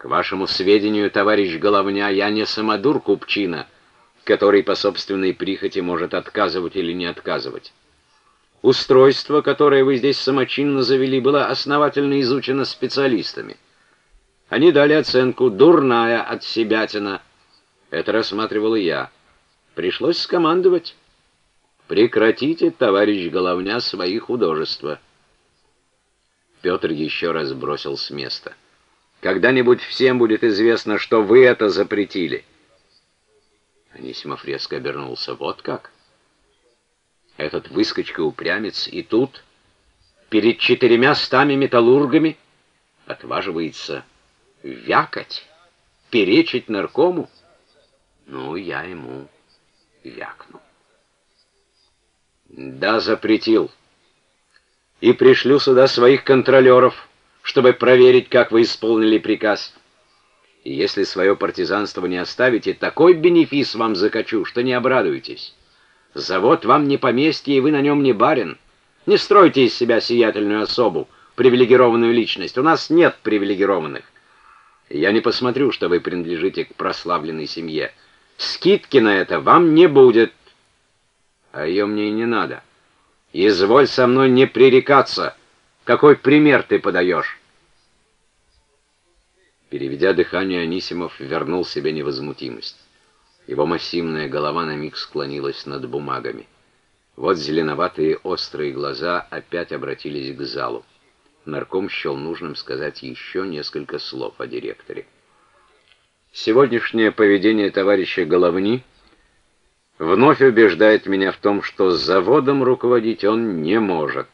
К вашему сведению, товарищ Головня, я не самодур купчина, который по собственной прихоти может отказывать или не отказывать. Устройство, которое вы здесь самочинно завели, было основательно изучено специалистами. Они дали оценку «дурная от себятина». Это рассматривал и я. Пришлось скомандовать. Прекратите, товарищ Головня, свои художества. Петр еще раз бросил с места. Когда-нибудь всем будет известно, что вы это запретили. Анисимов резко обернулся. Вот как? Этот выскочка-упрямец и тут, перед четырьмя стами металлургами, отваживается вякать, перечить наркому? Ну, я ему вякну. Да, запретил. И пришлю сюда своих контролеров, чтобы проверить, как вы исполнили приказ. И если свое партизанство не оставите, такой бенефис вам закачу, что не обрадуетесь. Завод вам не поместье, и вы на нем не барин. Не стройте из себя сиятельную особу, привилегированную личность. У нас нет привилегированных. Я не посмотрю, что вы принадлежите к прославленной семье. Скидки на это вам не будет. А ее мне и не надо. Изволь со мной не пререкаться. Какой пример ты подаешь? Переведя дыхание, Анисимов вернул себе невозмутимость. Его массивная голова на миг склонилась над бумагами. Вот зеленоватые острые глаза опять обратились к залу. Нарком счел нужным сказать еще несколько слов о директоре. Сегодняшнее поведение товарища Головни вновь убеждает меня в том, что заводом руководить он не может.